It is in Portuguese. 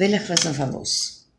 Wil ek vir ons.